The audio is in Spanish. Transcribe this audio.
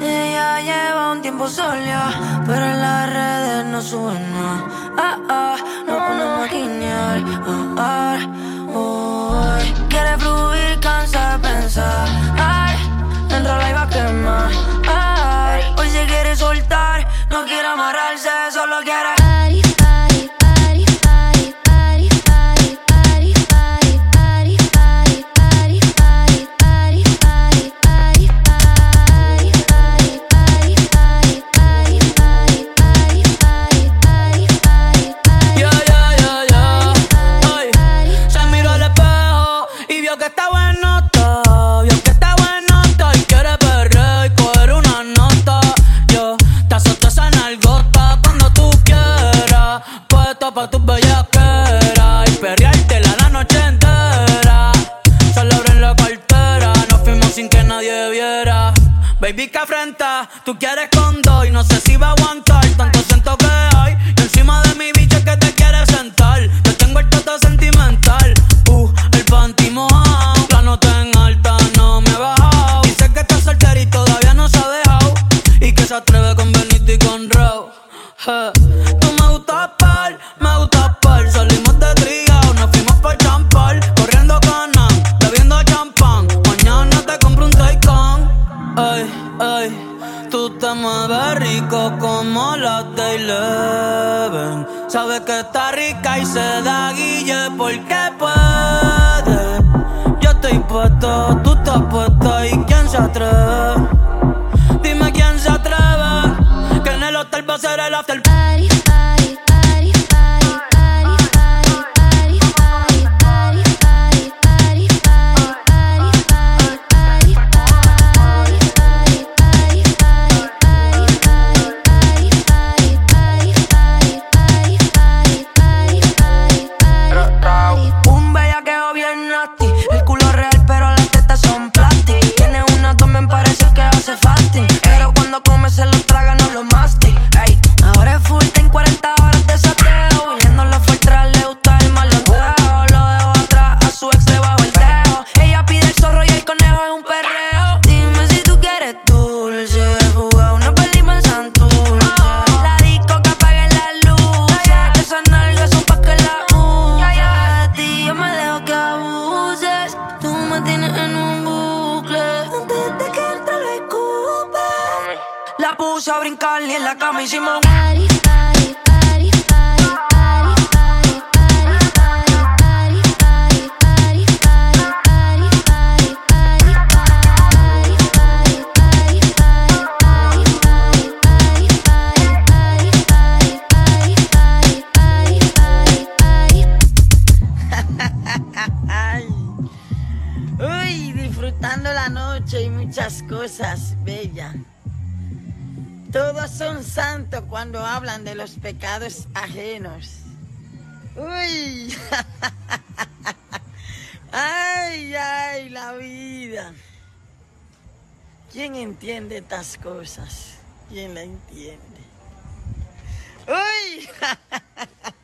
Ella lleva un tiempo sola, pero en las redes no sube nada. Ah, ah, no podemos maquinear. Ah, ah, Quiere fluir, cansa de pensar. Ay, dentro la iba a quemar. Ay, hoy se quiere soltar, no quiere amarrarse, solo quiere. Pa' tus bellaqueras y perreártela la noche entera. Solo abren la cartera, nos fuimos sin que nadie viera. Baby, que afrenta, tú quieres con dos y no sé si va a aguantar tanto siento que hay. Y encima de mi bicho que te quiere sentar, yo tengo el toto sentimental. Uh, el panty mojado, la nota en alta no me ha bajado. Dice que está soltera y todavía no se ha dejado y que se atreve con Benito y con. Tú Ay, tú te mueves rico como la de Eleven. Sabes que está rica y se da guille porque puede. Puse a brincar y en la cama hicimos disfrutando la noche y muchas cosas bellas. Todos son santos cuando hablan de los pecados ajenos. Uy. ay, ay, la vida. ¿Quién entiende estas cosas? ¿Quién la entiende? Uy.